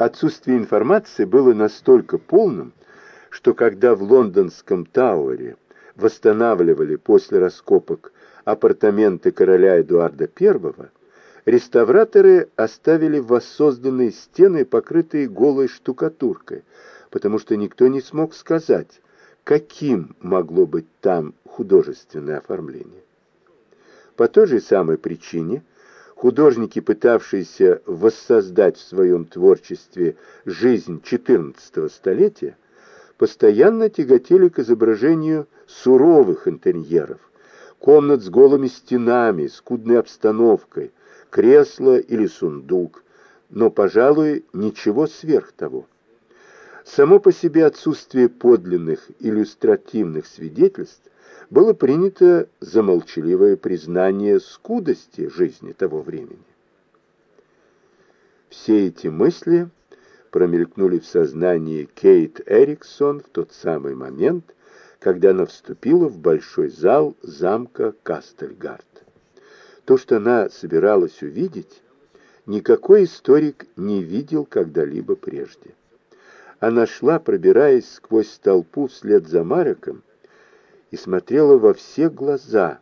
Отсутствие информации было настолько полным, что когда в лондонском Тауэре восстанавливали после раскопок апартаменты короля Эдуарда I, реставраторы оставили воссозданные стены, покрытые голой штукатуркой, потому что никто не смог сказать, каким могло быть там художественное оформление. По той же самой причине художники, пытавшиеся воссоздать в своем творчестве жизнь XIV столетия, постоянно тяготели к изображению суровых интерьеров, комнат с голыми стенами, скудной обстановкой, кресло или сундук, но, пожалуй, ничего сверх того. Само по себе отсутствие подлинных иллюстративных свидетельств было принято за молчаливое признание скудости жизни того времени. Все эти мысли промелькнули в сознании Кейт Эриксон в тот самый момент, когда она вступила в большой зал замка Кастельгард. То, что она собиралась увидеть, никакой историк не видел когда-либо прежде. Она шла, пробираясь сквозь толпу вслед за Мариком, и смотрела во все глаза,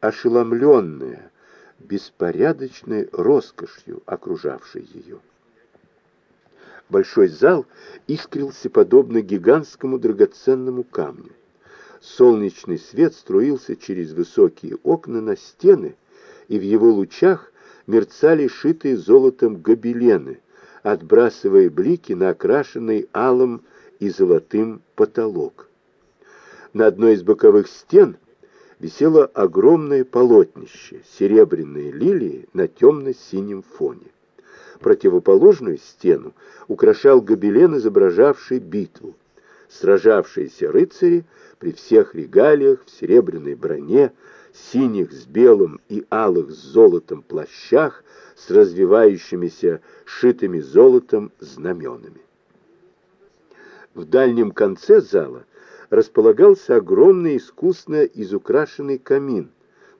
ошеломленная, беспорядочной роскошью, окружавшей ее. Большой зал искрился подобно гигантскому драгоценному камню. Солнечный свет струился через высокие окна на стены, и в его лучах мерцали шитые золотом гобелены, отбрасывая блики на окрашенный алым и золотым потолок. На одной из боковых стен висело огромное полотнище, серебряные лилии на темно-синем фоне. Противоположную стену украшал гобелен, изображавший битву. Сражавшиеся рыцари при всех регалиях в серебряной броне, синих с белым и алых с золотом плащах с развивающимися шитыми золотом знаменами. В дальнем конце зала располагался огромный искусно изукрашенный камин,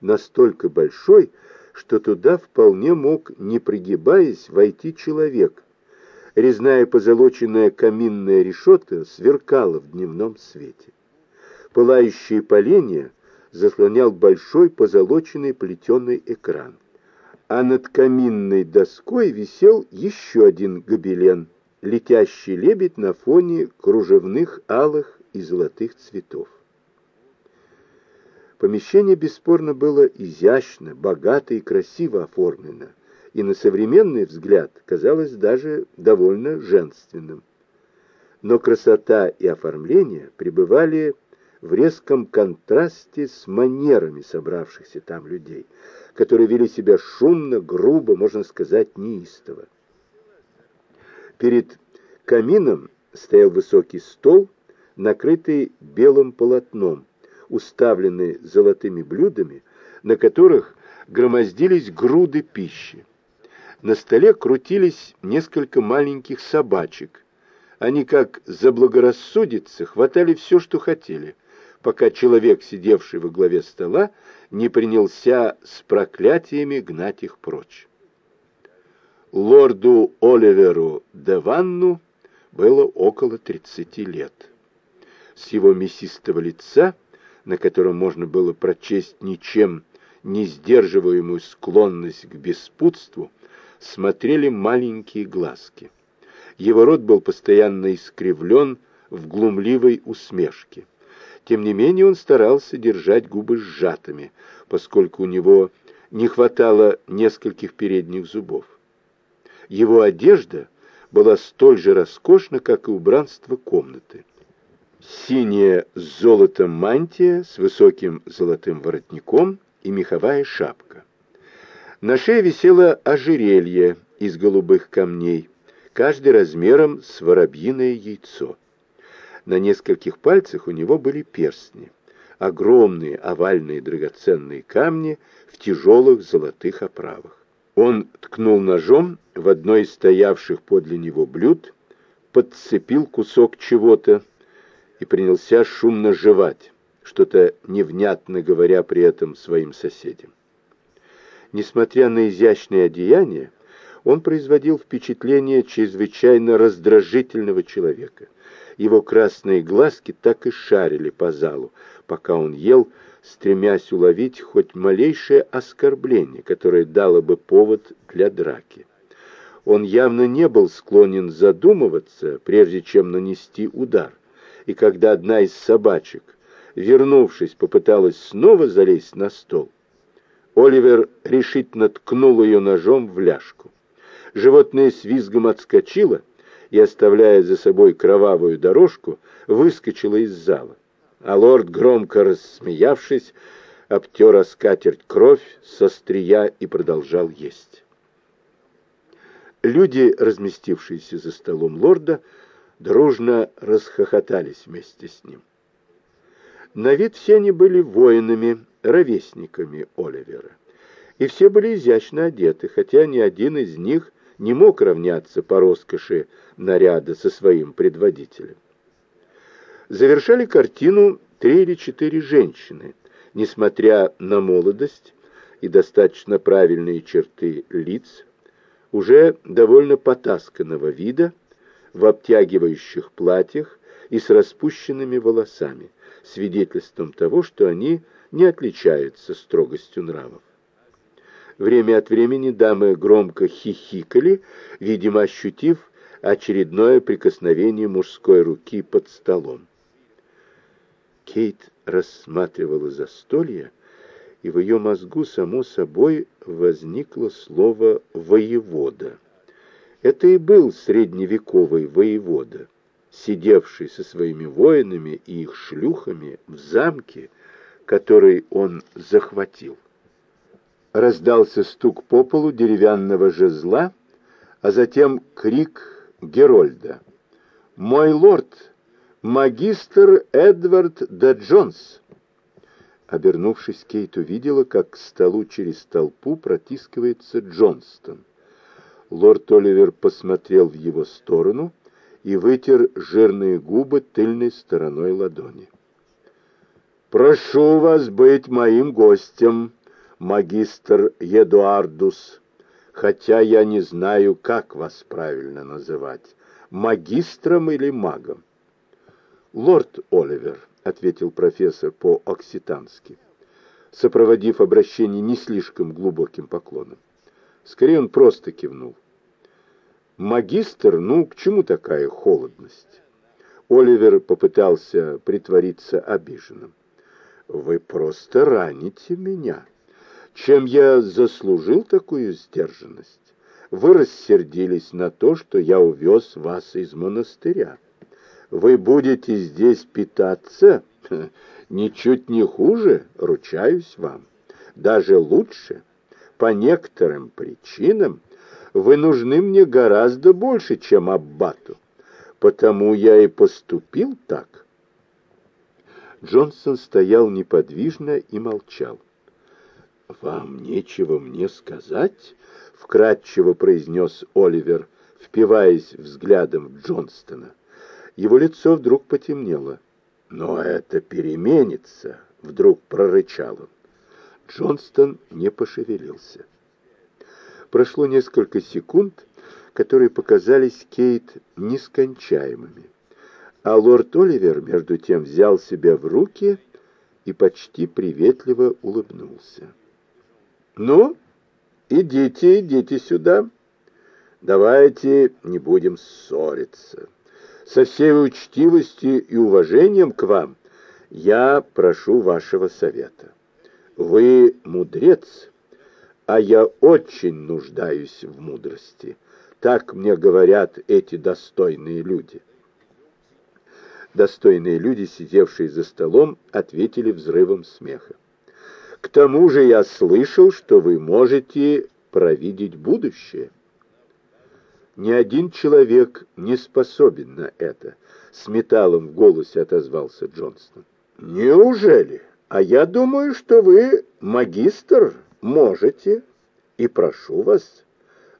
настолько большой, что туда вполне мог, не пригибаясь, войти человек. Резная позолоченная каминная решетка сверкала в дневном свете. Пылающие поленья заслонял большой позолоченный плетеный экран а над каминной доской висел еще один гобелен, летящий лебедь на фоне кружевных алых и золотых цветов. Помещение бесспорно было изящно, богато и красиво оформлено, и на современный взгляд казалось даже довольно женственным. Но красота и оформление пребывали в резком контрасте с манерами собравшихся там людей – которые вели себя шумно, грубо, можно сказать, неистово. Перед камином стоял высокий стол, накрытый белым полотном, уставленный золотыми блюдами, на которых громоздились груды пищи. На столе крутились несколько маленьких собачек. Они, как заблагорассудится, хватали все, что хотели, пока человек, сидевший во главе стола, не принялся с проклятиями гнать их прочь. Лорду Оливеру де Ванну было около 30 лет. С его мясистого лица, на котором можно было прочесть ничем не сдерживаемую склонность к беспутству, смотрели маленькие глазки. Его рот был постоянно искривлен в глумливой усмешке. Тем не менее он старался держать губы сжатыми, поскольку у него не хватало нескольких передних зубов. Его одежда была столь же роскошна, как и убранство комнаты. Синяя с золотом мантия с высоким золотым воротником и меховая шапка. На шее висело ожерелье из голубых камней, каждый размером с воробьиное яйцо. На нескольких пальцах у него были перстни, огромные овальные драгоценные камни в тяжелых золотых оправах. Он ткнул ножом в одно из стоявших подле него блюд, подцепил кусок чего-то и принялся шумно жевать, что-то невнятно говоря при этом своим соседям. Несмотря на изящное одеяние, Он производил впечатление чрезвычайно раздражительного человека. Его красные глазки так и шарили по залу, пока он ел, стремясь уловить хоть малейшее оскорбление, которое дало бы повод для драки. Он явно не был склонен задумываться, прежде чем нанести удар. И когда одна из собачек, вернувшись, попыталась снова залезть на стол, Оливер решительно ткнул ее ножом в ляжку. Животное с визгом отскочило и, оставляя за собой кровавую дорожку, выскочило из зала. А лорд, громко рассмеявшись, обтер о скатерть кровь со стрия и продолжал есть. Люди, разместившиеся за столом лорда, дружно расхохотались вместе с ним. На вид все они были воинами, ровесниками Оливера. И все были изящно одеты, хотя ни один из них не мог равняться по роскоши наряда со своим предводителем. Завершали картину три или четыре женщины, несмотря на молодость и достаточно правильные черты лиц, уже довольно потасканного вида, в обтягивающих платьях и с распущенными волосами, свидетельством того, что они не отличаются строгостью нравов. Время от времени дамы громко хихикали, видимо, ощутив очередное прикосновение мужской руки под столом. Кейт рассматривала застолье, и в ее мозгу, само собой, возникло слово «воевода». Это и был средневековый воевода, сидевший со своими воинами и их шлюхами в замке, который он захватил. Раздался стук по полу деревянного жезла, а затем крик Герольда. «Мой лорд, магистр Эдвард де Джонс!» Обернувшись, Кейт увидела, как к столу через толпу протискивается Джонстон. Лорд Оливер посмотрел в его сторону и вытер жирные губы тыльной стороной ладони. «Прошу вас быть моим гостем, магистр Едуардус, хотя я не знаю, как вас правильно называть, магистром или магом». «Лорд Оливер», — ответил профессор по-окситански, сопроводив обращение не слишком глубоким поклоном. Скорее он просто кивнул. «Магистр? Ну, к чему такая холодность?» Оливер попытался притвориться обиженным. «Вы просто раните меня. Чем я заслужил такую сдержанность? Вы рассердились на то, что я увез вас из монастыря вы будете здесь питаться ничуть не хуже, ручаюсь вам, даже лучше. По некоторым причинам вы нужны мне гораздо больше, чем аббату, потому я и поступил так. Джонсон стоял неподвижно и молчал. «Вам нечего мне сказать?» — вкратчиво произнес Оливер, впиваясь взглядом в Джонстона. Его лицо вдруг потемнело. «Но это переменится!» — вдруг прорычал он. Джонстон не пошевелился. Прошло несколько секунд, которые показались Кейт нескончаемыми. А лорд Оливер, между тем, взял себя в руки и почти приветливо улыбнулся. «Ну, идите, идите сюда. Давайте не будем ссориться» со всей учтивостью и уважением к вам, я прошу вашего совета. Вы мудрец, а я очень нуждаюсь в мудрости. Так мне говорят эти достойные люди. Достойные люди, сидевшие за столом, ответили взрывом смеха. К тому же я слышал, что вы можете провидеть будущее. Ни один человек не способен на это, с металлом в голосе отозвался Джонстон. Неужели? А я думаю, что вы, магистр, можете. И прошу вас,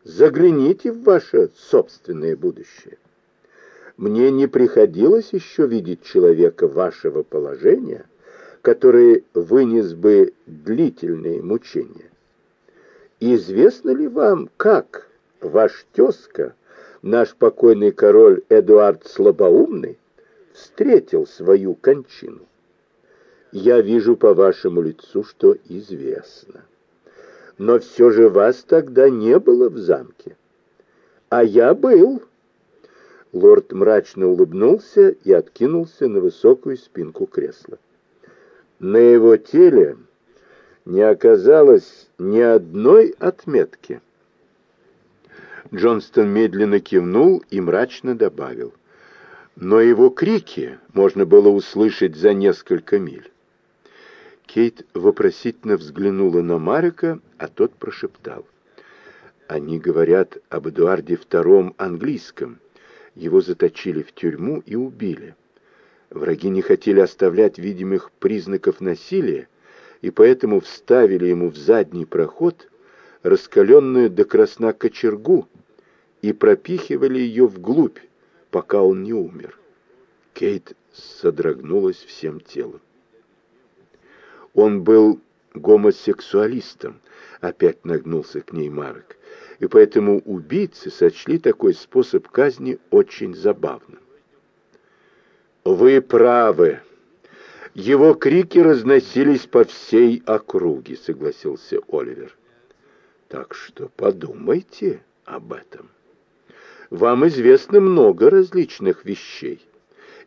загляните в ваше собственное будущее. Мне не приходилось еще видеть человека вашего положения, который вынес бы длительные мучения. Известно ли вам, как ваш тезка, наш покойный король Эдуард Слабоумный, встретил свою кончину. Я вижу по вашему лицу, что известно. Но все же вас тогда не было в замке. А я был. Лорд мрачно улыбнулся и откинулся на высокую спинку кресла. На его теле не оказалось ни одной отметки. Джонстон медленно кивнул и мрачно добавил. Но его крики можно было услышать за несколько миль. Кейт вопросительно взглянула на Марика, а тот прошептал. «Они говорят об Эдуарде II английском. Его заточили в тюрьму и убили. Враги не хотели оставлять видимых признаков насилия, и поэтому вставили ему в задний проход раскаленную до красна кочергу и пропихивали ее вглубь, пока он не умер. Кейт содрогнулась всем телом. Он был гомосексуалистом, опять нагнулся к ней Марк, и поэтому убийцы сочли такой способ казни очень забавным. «Вы правы. Его крики разносились по всей округе», — согласился Оливер. «Так что подумайте об этом. Вам известно много различных вещей,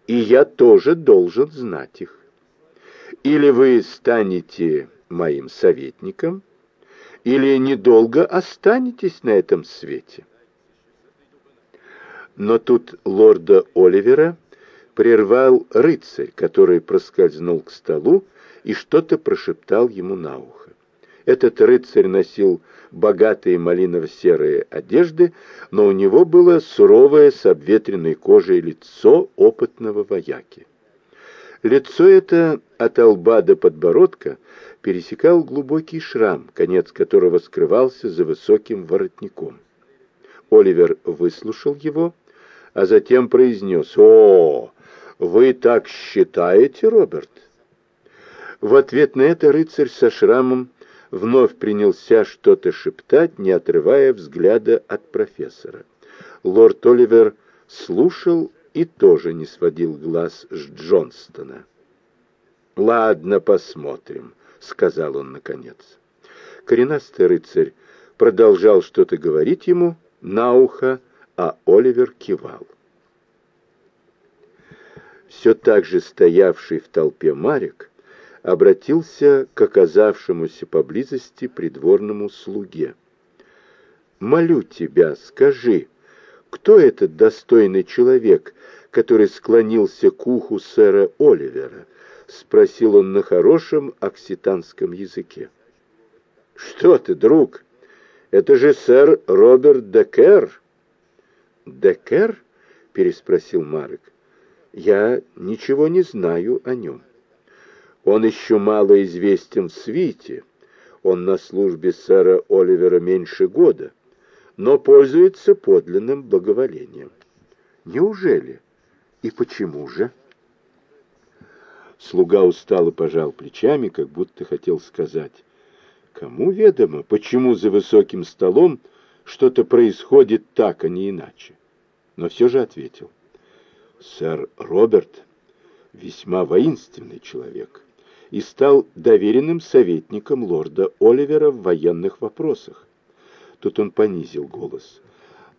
и я тоже должен знать их. Или вы станете моим советником, или недолго останетесь на этом свете. Но тут лорда Оливера прервал рыцарь, который проскользнул к столу и что-то прошептал ему на ухо. Этот рыцарь носил богатые малиново-серые одежды, но у него было суровое с обветренной кожей лицо опытного вояки. Лицо это от лба до подбородка пересекал глубокий шрам, конец которого скрывался за высоким воротником. Оливер выслушал его, а затем произнес «О, вы так считаете, Роберт?» В ответ на это рыцарь со шрамом вновь принялся что-то шептать, не отрывая взгляда от профессора. Лорд Оливер слушал и тоже не сводил глаз с Джонстона. «Ладно, посмотрим», — сказал он наконец. Коренастый рыцарь продолжал что-то говорить ему на ухо, а Оливер кивал. Все так же стоявший в толпе Марик обратился к оказавшемуся поблизости придворному слуге. «Молю тебя, скажи, кто этот достойный человек, который склонился к уху сэра Оливера?» — спросил он на хорошем окситанском языке. «Что ты, друг? Это же сэр Роберт Декер!» «Декер?» — переспросил Марк. «Я ничего не знаю о нем. Он еще мало известен в свите. Он на службе сэра Оливера меньше года, но пользуется подлинным благоволением». «Неужели? И почему же?» Слуга устало пожал плечами, как будто хотел сказать, кому ведомо, почему за высоким столом что-то происходит так, а не иначе. Но все же ответил, сэр Роберт весьма воинственный человек и стал доверенным советником лорда Оливера в военных вопросах. Тут он понизил голос.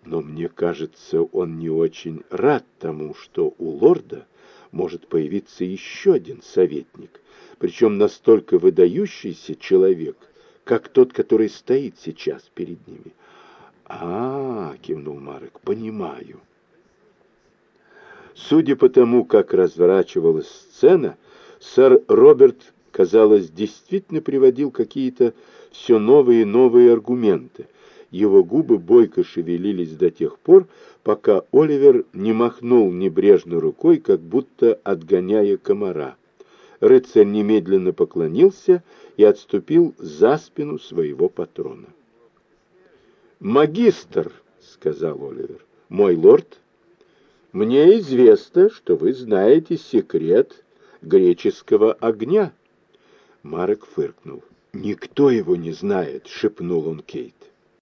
Но мне кажется, он не очень рад тому, что у лорда может появиться еще один советник, причем настолько выдающийся человек, как тот, который стоит сейчас перед ними. «А, -а — кивнул Марек, — понимаю. Судя по тому, как разворачивалась сцена, сэр Роберт, казалось, действительно приводил какие-то все новые и новые аргументы. Его губы бойко шевелились до тех пор, пока Оливер не махнул небрежно рукой, как будто отгоняя комара. Рыцарь немедленно поклонился и отступил за спину своего патрона. «Магистр», — сказал Оливер, — «мой лорд, мне известно, что вы знаете секрет греческого огня». Марек фыркнул. «Никто его не знает», — шепнул он Кейт.